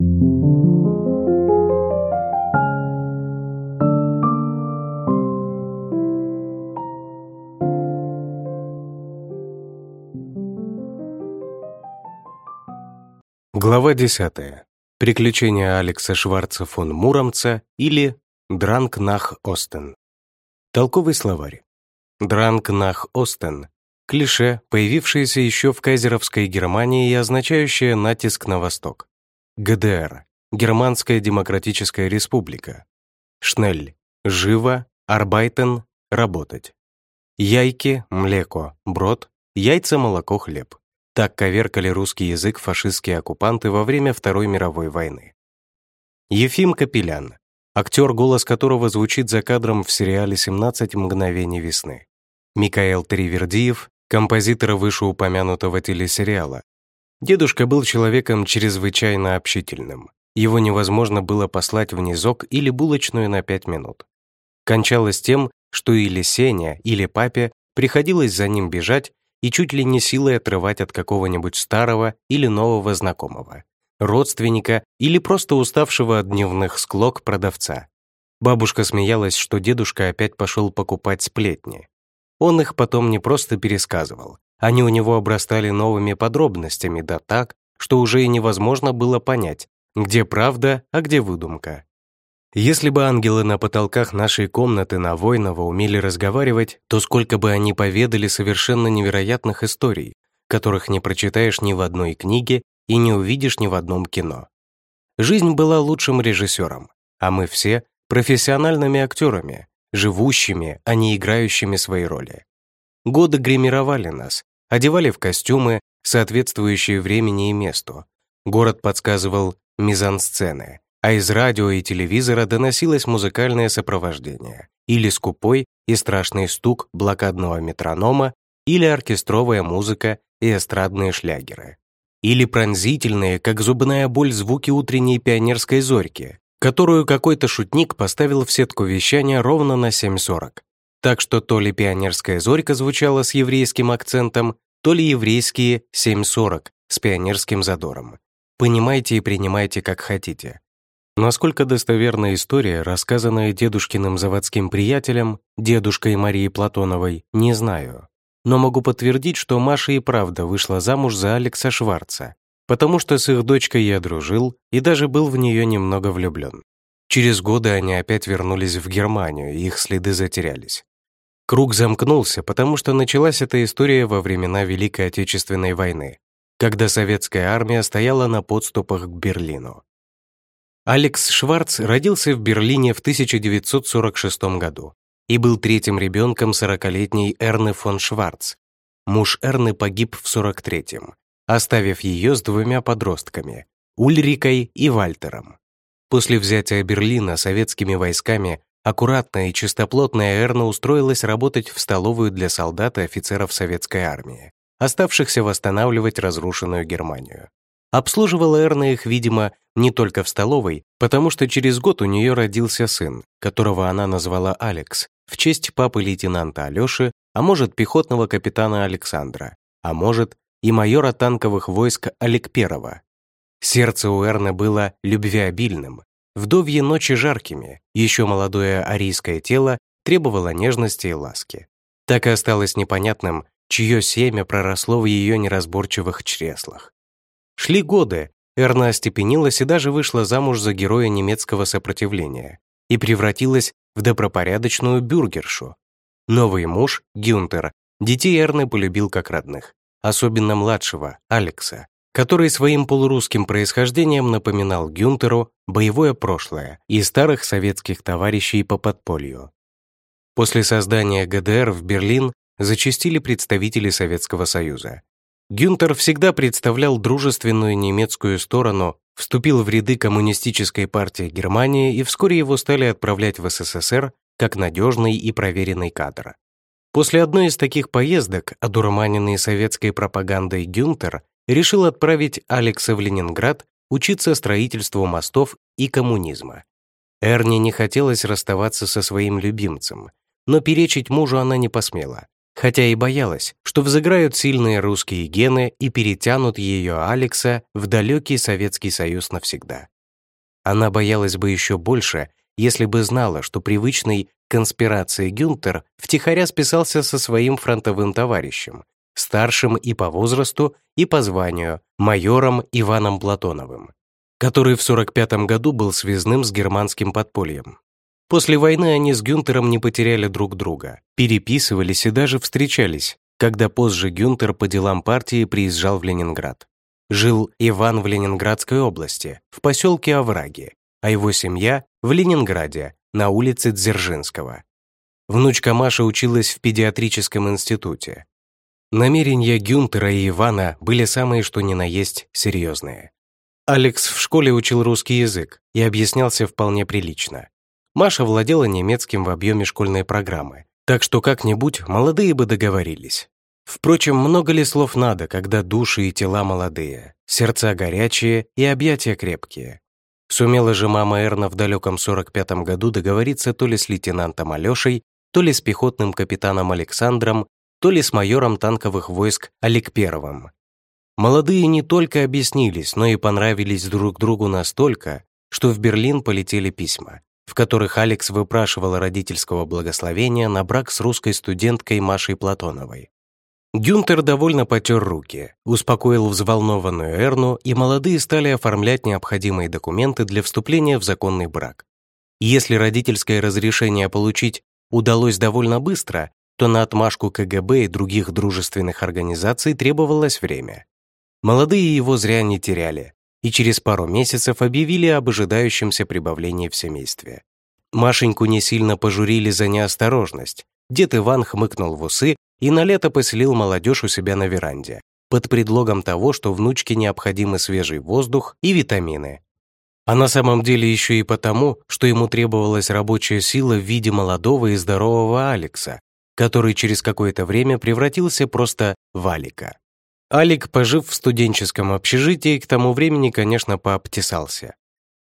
Глава 10. Приключения Алекса Шварца фон Муромца или Дранк нах Остен. Толковый словарь. Дранк нах Остен – клише, появившееся еще в кайзеровской Германии и означающее «натиск на восток». ГДР – Германская Демократическая Республика. Шнель – живо, арбайтен – работать. Яйки, млеко, брод, яйца, молоко, хлеб. Так коверкали русский язык фашистские оккупанты во время Второй мировой войны. Ефим Капелян, актер, голос которого звучит за кадром в сериале «17 мгновений весны». Микаэл Тривердиев, композитор вышеупомянутого телесериала. Дедушка был человеком чрезвычайно общительным. Его невозможно было послать в низок или булочную на пять минут. Кончалось тем, что или Сеня, или папе приходилось за ним бежать и чуть ли не силой отрывать от какого-нибудь старого или нового знакомого, родственника или просто уставшего от дневных склок продавца. Бабушка смеялась, что дедушка опять пошел покупать сплетни. Он их потом не просто пересказывал, они у него обрастали новыми подробностями, да так, что уже и невозможно было понять, где правда, а где выдумка. Если бы ангелы на потолках нашей комнаты на Войново умели разговаривать, то сколько бы они поведали совершенно невероятных историй, которых не прочитаешь ни в одной книге и не увидишь ни в одном кино. Жизнь была лучшим режиссером, а мы все — профессиональными актерами, живущими, а не играющими свои роли. Годы гримировали нас, одевали в костюмы, соответствующие времени и месту. Город подсказывал мизансцены, а из радио и телевизора доносилось музыкальное сопровождение, или скупой и страшный стук блокадного метронома, или оркестровая музыка и эстрадные шлягеры, или пронзительные, как зубная боль, звуки утренней пионерской зорьки, которую какой-то шутник поставил в сетку вещания ровно на 7.40. Так что то ли пионерская зорька звучала с еврейским акцентом, то ли еврейские 7.40 с пионерским задором. Понимайте и принимайте как хотите. Насколько достоверна история, рассказанная дедушкиным заводским приятелем, дедушкой Марии Платоновой, не знаю. Но могу подтвердить, что Маша и правда вышла замуж за Алекса Шварца, потому что с их дочкой я дружил и даже был в нее немного влюблен. Через годы они опять вернулись в Германию, и их следы затерялись. Круг замкнулся, потому что началась эта история во времена Великой Отечественной войны, когда советская армия стояла на подступах к Берлину. Алекс Шварц родился в Берлине в 1946 году и был третьим ребенком 40-летней Эрны фон Шварц. Муж Эрны погиб в 43-м, оставив ее с двумя подростками – Ульрикой и Вальтером. После взятия Берлина советскими войсками аккуратная и чистоплотная Эрна устроилась работать в столовую для солдат и офицеров советской армии, оставшихся восстанавливать разрушенную Германию. Обслуживала Эрна их, видимо, не только в столовой, потому что через год у нее родился сын, которого она назвала Алекс, в честь папы лейтенанта Алёши, а может, пехотного капитана Александра, а может, и майора танковых войск Олег Перова. Сердце у Эрны было любвеобильным, вдовье ночи жаркими, еще молодое арийское тело требовало нежности и ласки. Так и осталось непонятным, чье семя проросло в ее неразборчивых чреслах. Шли годы, Эрна остепенилась и даже вышла замуж за героя немецкого сопротивления и превратилась в добропорядочную бюргершу. Новый муж, Гюнтер, детей Эрны полюбил как родных, особенно младшего, Алекса, который своим полурусским происхождением напоминал Гюнтеру боевое прошлое и старых советских товарищей по подполью. После создания ГДР в Берлин зачастили представители Советского Союза, Гюнтер всегда представлял дружественную немецкую сторону, вступил в ряды коммунистической партии Германии и вскоре его стали отправлять в СССР как надежный и проверенный кадр. После одной из таких поездок, одурманенный советской пропагандой Гюнтер решил отправить Алекса в Ленинград учиться строительству мостов и коммунизма. Эрне не хотелось расставаться со своим любимцем, но перечить мужу она не посмела, хотя и боялась, что взыграют сильные русские гены и перетянут ее Алекса в далекий Советский Союз навсегда. Она боялась бы еще больше, если бы знала, что привычный конспирации Гюнтер втихаря списался со своим фронтовым товарищем, старшим и по возрасту, и по званию, майором Иваном Платоновым, который в 45 году был связным с германским подпольем. После войны они с Гюнтером не потеряли друг друга, переписывались и даже встречались, когда позже Гюнтер по делам партии приезжал в Ленинград. Жил Иван в Ленинградской области, в поселке Овраги, а его семья — в Ленинграде, на улице Дзержинского. Внучка Маша училась в педиатрическом институте. Намерения Гюнтера и Ивана были самые что ни на есть серьезные. Алекс в школе учил русский язык и объяснялся вполне прилично. Маша владела немецким в объеме школьной программы, так что как-нибудь молодые бы договорились. Впрочем, много ли слов надо, когда души и тела молодые, сердца горячие и объятия крепкие? Сумела же мама Эрна в далеком 45-м году договориться то ли с лейтенантом Алешей, то ли с пехотным капитаном Александром, то ли с майором танковых войск Олег Первым. Молодые не только объяснились, но и понравились друг другу настолько, что в Берлин полетели письма в которых Алекс выпрашивал родительского благословения на брак с русской студенткой Машей Платоновой. Гюнтер довольно потер руки, успокоил взволнованную Эрну, и молодые стали оформлять необходимые документы для вступления в законный брак. Если родительское разрешение получить удалось довольно быстро, то на отмашку КГБ и других дружественных организаций требовалось время. Молодые его зря не теряли, и через пару месяцев объявили об ожидающемся прибавлении в семействе. Машеньку не сильно пожурили за неосторожность. Дед Иван хмыкнул в усы и на лето поселил молодежь у себя на веранде, под предлогом того, что внучке необходимы свежий воздух и витамины. А на самом деле еще и потому, что ему требовалась рабочая сила в виде молодого и здорового Алекса, который через какое-то время превратился просто в Алика. Алик, пожив в студенческом общежитии, к тому времени, конечно, пообтесался.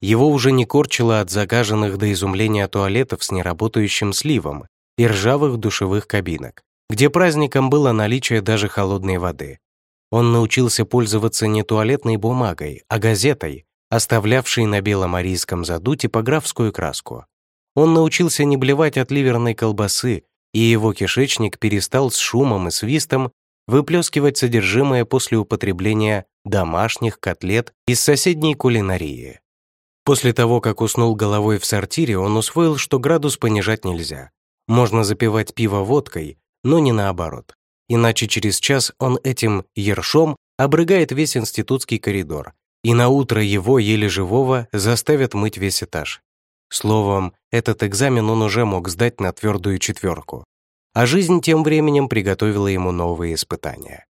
Его уже не корчило от загаженных до изумления туалетов с неработающим сливом и ржавых душевых кабинок, где праздником было наличие даже холодной воды. Он научился пользоваться не туалетной бумагой, а газетой, оставлявшей на беломарийском заду типографскую краску. Он научился не блевать от ливерной колбасы, и его кишечник перестал с шумом и свистом выплескивать содержимое после употребления домашних котлет из соседней кулинарии. После того, как уснул головой в сортире, он усвоил, что градус понижать нельзя. Можно запивать пиво водкой, но не наоборот. Иначе через час он этим ершом обрыгает весь институтский коридор, и на утро его, еле живого, заставят мыть весь этаж. Словом, этот экзамен он уже мог сдать на твердую четверку. А жизнь тем временем приготовила ему новые испытания.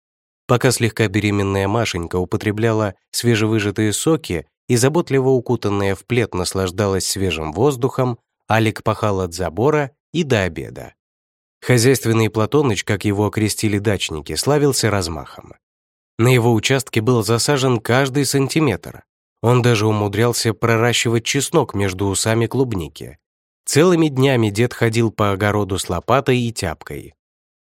Пока слегка беременная Машенька употребляла свежевыжатые соки и заботливо укутанная в плед наслаждалась свежим воздухом, Алик пахал от забора и до обеда. Хозяйственный Платоныч, как его окрестили дачники, славился размахом. На его участке был засажен каждый сантиметр. Он даже умудрялся проращивать чеснок между усами клубники. Целыми днями дед ходил по огороду с лопатой и тяпкой.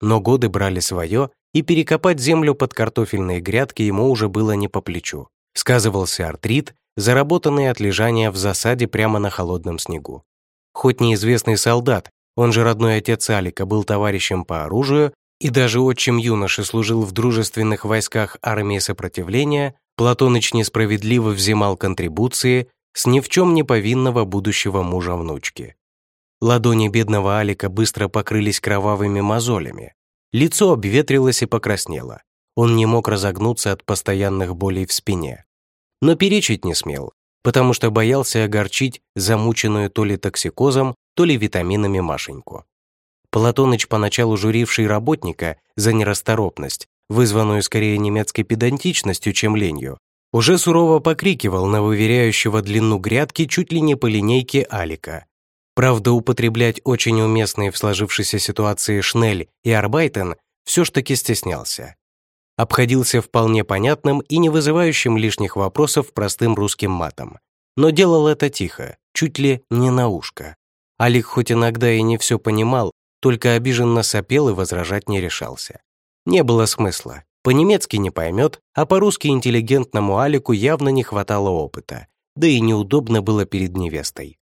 Но годы брали свое, и перекопать землю под картофельные грядки ему уже было не по плечу. Сказывался артрит, заработанный от лежания в засаде прямо на холодном снегу. Хоть неизвестный солдат, он же родной отец Алика, был товарищем по оружию, и даже отчим юноши служил в дружественных войсках армии сопротивления, Платоныч несправедливо взимал контрибуции с ни в чем не повинного будущего мужа внучки. Ладони бедного Алика быстро покрылись кровавыми мозолями. Лицо обветрилось и покраснело. Он не мог разогнуться от постоянных болей в спине. Но перечить не смел, потому что боялся огорчить замученную то ли токсикозом, то ли витаминами Машеньку. Платоныч, поначалу журивший работника за нерасторопность, вызванную скорее немецкой педантичностью, чем ленью, уже сурово покрикивал на выверяющего длину грядки чуть ли не по линейке Алика. Правда, употреблять очень уместные в сложившейся ситуации Шнель и Арбайтен все ж таки стеснялся. Обходился вполне понятным и не вызывающим лишних вопросов простым русским матом. Но делал это тихо, чуть ли не на ушко. Алик хоть иногда и не все понимал, только обиженно сопел и возражать не решался. Не было смысла. По-немецки не поймет, а по-русски интеллигентному Алику явно не хватало опыта, да и неудобно было перед невестой.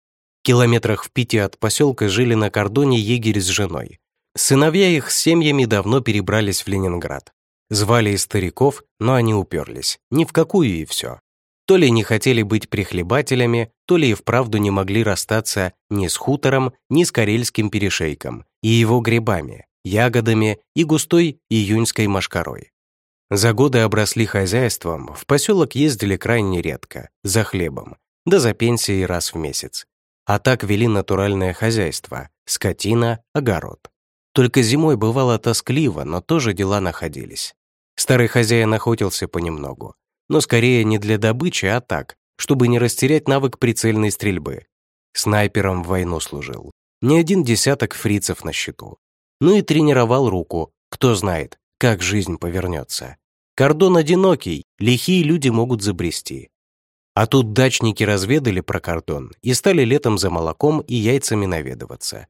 Километрах в пяти от поселка жили на кордоне егерь с женой. Сыновья их с семьями давно перебрались в Ленинград. Звали из стариков, но они уперлись. Ни в какую и все. То ли не хотели быть прихлебателями, то ли и вправду не могли расстаться ни с хутором, ни с карельским перешейком и его грибами, ягодами и густой июньской машкарой. За годы обросли хозяйством, в поселок ездили крайне редко, за хлебом, да за пенсией раз в месяц. А так вели натуральное хозяйство, скотина, огород. Только зимой бывало тоскливо, но тоже дела находились. Старый хозяин охотился понемногу, но скорее не для добычи, а так, чтобы не растерять навык прицельной стрельбы. Снайпером в войну служил. Не один десяток фрицев на счету. Ну и тренировал руку, кто знает, как жизнь повернется. Кордон одинокий, лихие люди могут забрести. А тут дачники разведали про кордон и стали летом за молоком и яйцами наведываться.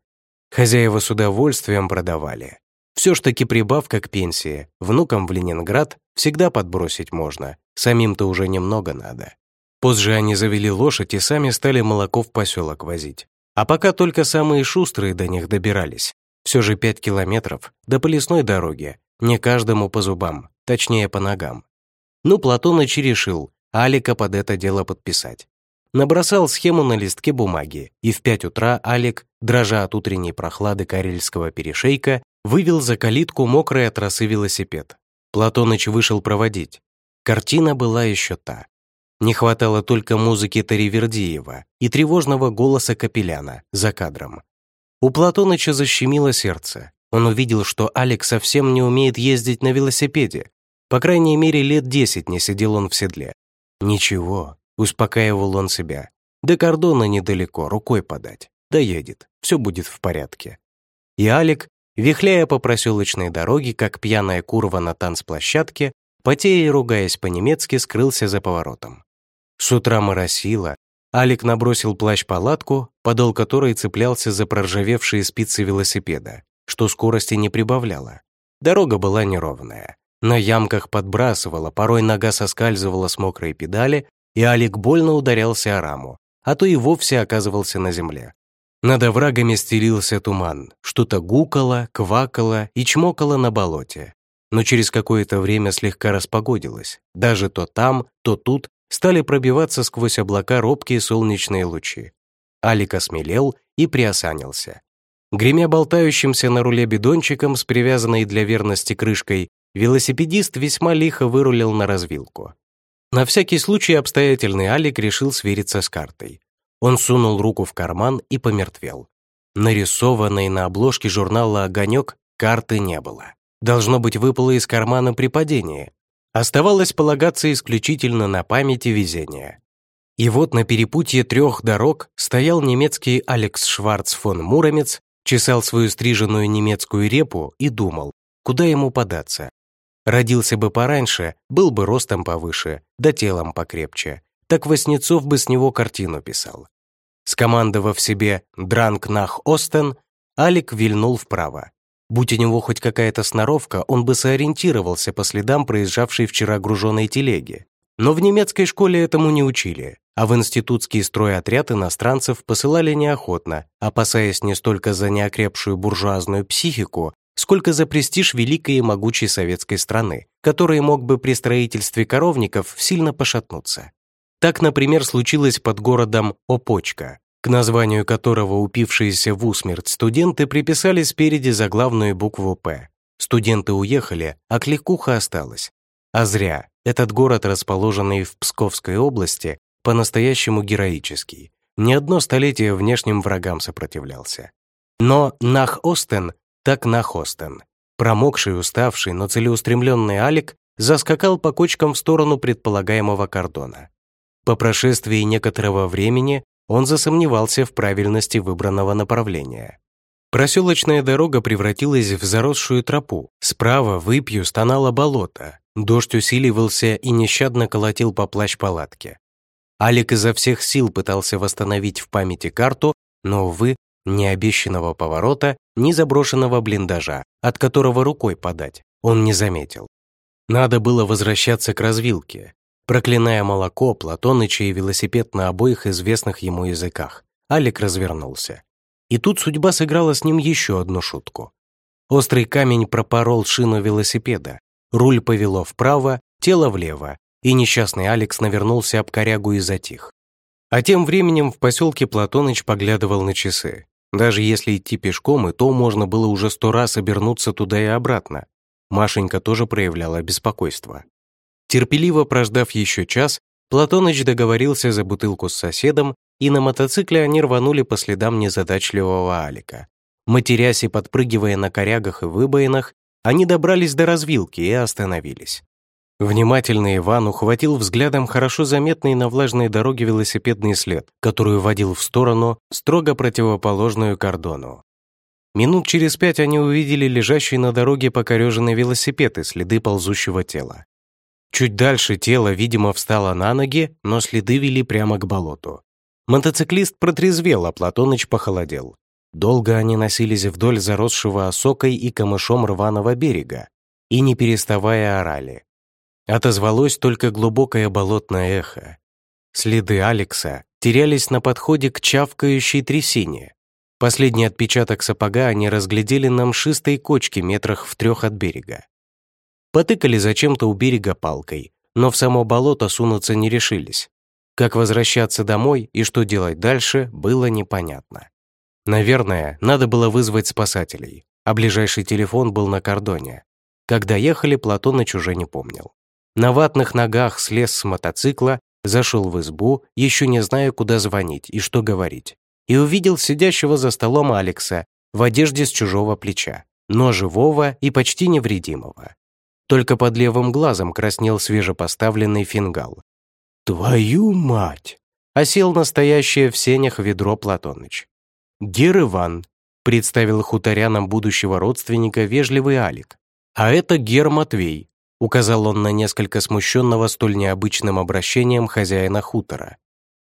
Хозяева с удовольствием продавали. Все ж таки прибавка к пенсии, внукам в Ленинград всегда подбросить можно, самим-то уже немного надо. Позже они завели лошадь и сами стали молоко в поселок возить. А пока только самые шустрые до них добирались. Все же пять километров до по лесной дороге, не каждому по зубам, точнее по ногам. Ну, Платоныч решил Алика под это дело подписать. Набросал схему на листке бумаги, и в пять утра Алик, дрожа от утренней прохлады карельского перешейка, вывел за калитку мокрый от росы велосипед. Платоныч вышел проводить. Картина была еще та. Не хватало только музыки Таривердиева и тревожного голоса Капеляна за кадром. У Платоныча защемило сердце. Он увидел, что Алекс совсем не умеет ездить на велосипеде. По крайней мере, лет десять не сидел он в седле. «Ничего», — успокаивал он себя. «До кордона недалеко, рукой подать. Доедет, все будет в порядке». И Алик, Вихляя по проселочной дороге, как пьяная курва на танцплощадке, потея и ругаясь по-немецки, скрылся за поворотом. С утра моросило, Алик набросил плащ-палатку, подол которой цеплялся за проржавевшие спицы велосипеда, что скорости не прибавляло. Дорога была неровная. На ямках подбрасывала, порой нога соскальзывала с мокрой педали, и Алик больно ударялся о раму, а то и вовсе оказывался на земле. Над оврагами стелился туман, что-то гукало, квакало и чмокало на болоте. Но через какое-то время слегка распогодилось. Даже то там, то тут стали пробиваться сквозь облака робкие солнечные лучи. Алик осмелел и приосанился. Гремя болтающимся на руле бидончиком с привязанной для верности крышкой, велосипедист весьма лихо вырулил на развилку. На всякий случай обстоятельный Алик решил свериться с картой. Он сунул руку в карман и помертвел. Нарисованной на обложке журнала «Огонек» карты не было. Должно быть, выпало из кармана при падении. Оставалось полагаться исключительно на памяти везения. И вот на перепутье трех дорог стоял немецкий Алекс Шварц фон Муромец, чесал свою стриженную немецкую репу и думал, куда ему податься. Родился бы пораньше, был бы ростом повыше, да телом покрепче. Так Васнецов бы с него картину писал. Скомандовав себе «Дранг нах Остен», Алик вильнул вправо. Будь у него хоть какая-то сноровка, он бы сориентировался по следам проезжавшей вчера груженной телеги. Но в немецкой школе этому не учили, а в институтский стройотряд иностранцев посылали неохотно, опасаясь не столько за неокрепшую буржуазную психику, сколько за престиж великой и могучей советской страны, который мог бы при строительстве коровников сильно пошатнуться. Так, например, случилось под городом Опочка, к названию которого упившиеся в усмерть студенты приписали спереди заглавную букву «П». Студенты уехали, а кликуха осталась. А зря. Этот город, расположенный в Псковской области, по-настоящему героический. Ни одно столетие внешним врагам сопротивлялся. Но Нах-Остен так Нах-Остен. Промокший, уставший, но целеустремленный Алик заскакал по кочкам в сторону предполагаемого кордона. По прошествии некоторого времени он засомневался в правильности выбранного направления. Проселочная дорога превратилась в заросшую тропу. Справа выпью стонало болото. Дождь усиливался и нещадно колотил по плащ-палатке. Алик изо всех сил пытался восстановить в памяти карту, но, увы, Ни обещанного поворота, ни заброшенного блиндажа, от которого рукой подать, он не заметил. Надо было возвращаться к развилке. Проклиная молоко, Платоныча и велосипед на обоих известных ему языках, Алик развернулся. И тут судьба сыграла с ним еще одну шутку. Острый камень пропорол шину велосипеда, руль повело вправо, тело влево, и несчастный Алекс навернулся об корягу и затих. А тем временем в поселке Платоныч поглядывал на часы. Даже если идти пешком, и то можно было уже сто раз обернуться туда и обратно. Машенька тоже проявляла беспокойство. Терпеливо прождав еще час, Платоныч договорился за бутылку с соседом, и на мотоцикле они рванули по следам незадачливого Алика. Матерясь и подпрыгивая на корягах и выбоинах, они добрались до развилки и остановились. Внимательный Иван ухватил взглядом хорошо заметный на влажной дороге велосипедный след, который водил в сторону, строго противоположную кордону. Минут через пять они увидели лежащий на дороге покореженный велосипед и следы ползущего тела. Чуть дальше тело, видимо, встало на ноги, но следы вели прямо к болоту. Мотоциклист протрезвел, а Платоныч похолодел. Долго они носились вдоль заросшего осокой и камышом рваного берега и, не переставая, орали. Отозвалось только глубокое болотное эхо. Следы Алекса терялись на подходе к чавкающей трясине. Последний отпечаток сапога они разглядели на мшистой кочке метрах в трех от берега. Потыкали зачем-то у берега палкой, но в само болото сунуться не решились. Как возвращаться домой и что делать дальше, было непонятно. Наверное, надо было вызвать спасателей, а ближайший телефон был на кордоне. Когда ехали, Платоныч уже не помнил. На ватных ногах слез с мотоцикла, зашел в избу, еще не зная, куда звонить и что говорить, и увидел сидящего за столом Алекса в одежде с чужого плеча, но живого и почти невредимого. Только под левым глазом краснел свежепоставленный фингал. «Твою мать!» — осел настоящее в сенях ведро Платоныч. «Гер Иван», — представил хуторянам будущего родственника вежливый Алик. «А это Гер Матвей, указал он на несколько смущенного столь необычным обращением хозяина хутора.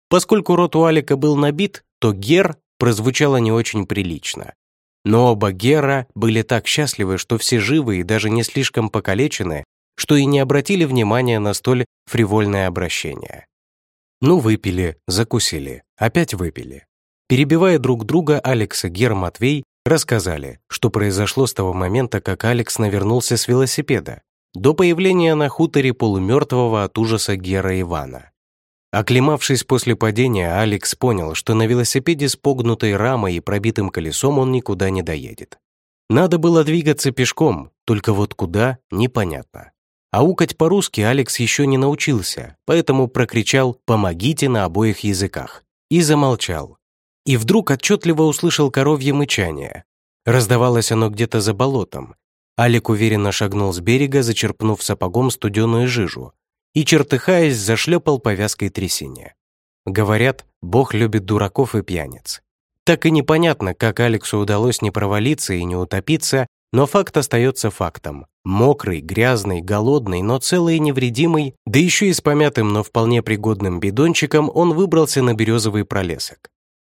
Поскольку рот у Алика был набит, то «гер» прозвучало не очень прилично. Но оба Гера были так счастливы, что все живы и даже не слишком покалечены, что и не обратили внимания на столь фривольное обращение. Ну, выпили, закусили, опять выпили. Перебивая друг друга, Алекс и Гер Матвей рассказали, что произошло с того момента, как Алекс навернулся с велосипеда, до появления на хуторе полумертвого от ужаса Гера Ивана. Оклемавшись после падения, Алекс понял, что на велосипеде с погнутой рамой и пробитым колесом он никуда не доедет. Надо было двигаться пешком, только вот куда — непонятно. Аукать по-русски Алекс еще не научился, поэтому прокричал «помогите» на обоих языках и замолчал. И вдруг отчетливо услышал коровье мычание. Раздавалось оно где-то за болотом, Алик уверенно шагнул с берега, зачерпнув сапогом студеную жижу, и, чертыхаясь, зашлепал по вязкой трясине. Говорят, Бог любит дураков и пьяниц. Так и непонятно, как Алексу удалось не провалиться и не утопиться, но факт остается фактом. Мокрый, грязный, голодный, но целый и невредимый, да еще и с помятым, но вполне пригодным бидончиком, он выбрался на березовый пролесок.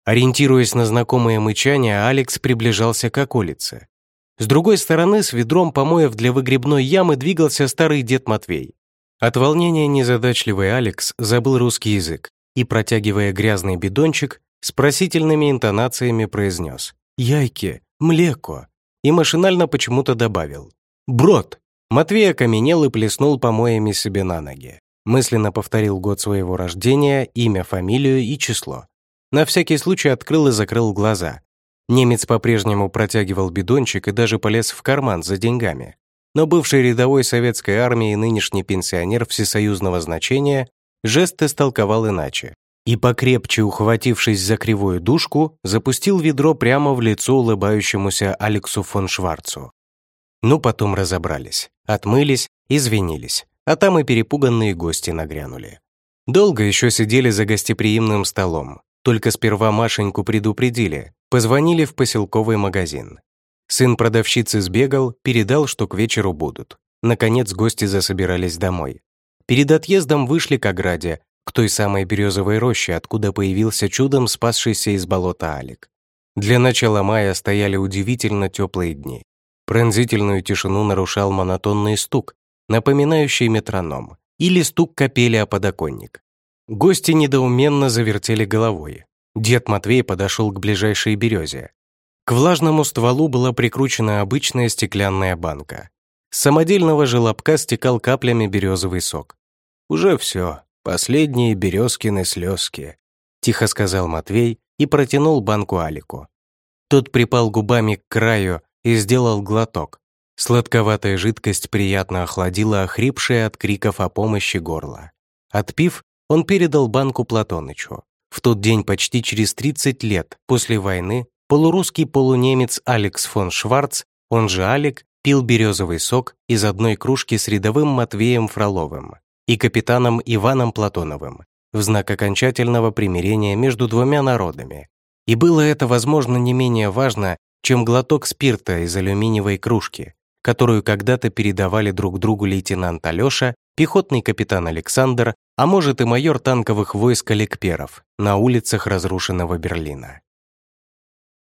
Ориентируясь на знакомое мычание, Алекс приближался к околице. С другой стороны, с ведром помоев для выгребной ямы двигался старый дед Матвей. От волнения незадачливый Алекс забыл русский язык и, протягивая грязный бидончик, с просительными интонациями произнес «Яйки, млеко» и машинально почему-то добавил «Брод». Матвей окаменел и плеснул помоями себе на ноги. Мысленно повторил год своего рождения, имя, фамилию и число. На всякий случай открыл и закрыл глаза, Немец по-прежнему протягивал бидончик и даже полез в карман за деньгами. Но бывший рядовой советской армии и нынешний пенсионер всесоюзного значения жест истолковал иначе. И покрепче ухватившись за кривую дужку, запустил ведро прямо в лицо улыбающемуся Алексу фон Шварцу. Ну, потом разобрались, отмылись, извинились, а там и перепуганные гости нагрянули. Долго еще сидели за гостеприимным столом, только сперва Машеньку предупредили, Позвонили в поселковый магазин. Сын продавщицы сбегал, передал, что к вечеру будут. Наконец гости засобирались домой. Перед отъездом вышли к ограде, к той самой березовой роще, откуда появился чудом спасшийся из болота Алик. Для начала мая стояли удивительно теплые дни. Пронзительную тишину нарушал монотонный стук, напоминающий метроном, или стук капели о подоконник. Гости недоуменно завертели головой. Дед Матвей подошел к ближайшей березе. К влажному стволу была прикручена обычная стеклянная банка. С самодельного желобка стекал каплями березовый сок. «Уже все, последние березкины слезки», — тихо сказал Матвей и протянул банку Алику. Тот припал губами к краю и сделал глоток. Сладковатая жидкость приятно охладила охрипшее от криков о помощи горло. Отпив, он передал банку Платонычу. В тот день почти через 30 лет после войны полурусский полунемец Алекс фон Шварц, он же Алик, пил березовый сок из одной кружки с рядовым Матвеем Фроловым и капитаном Иваном Платоновым в знак окончательного примирения между двумя народами. И было это, возможно, не менее важно, чем глоток спирта из алюминиевой кружки, которую когда-то передавали друг другу лейтенант Алёша, пехотный капитан Александр, а может и майор танковых войск Олег Перов на улицах разрушенного Берлина.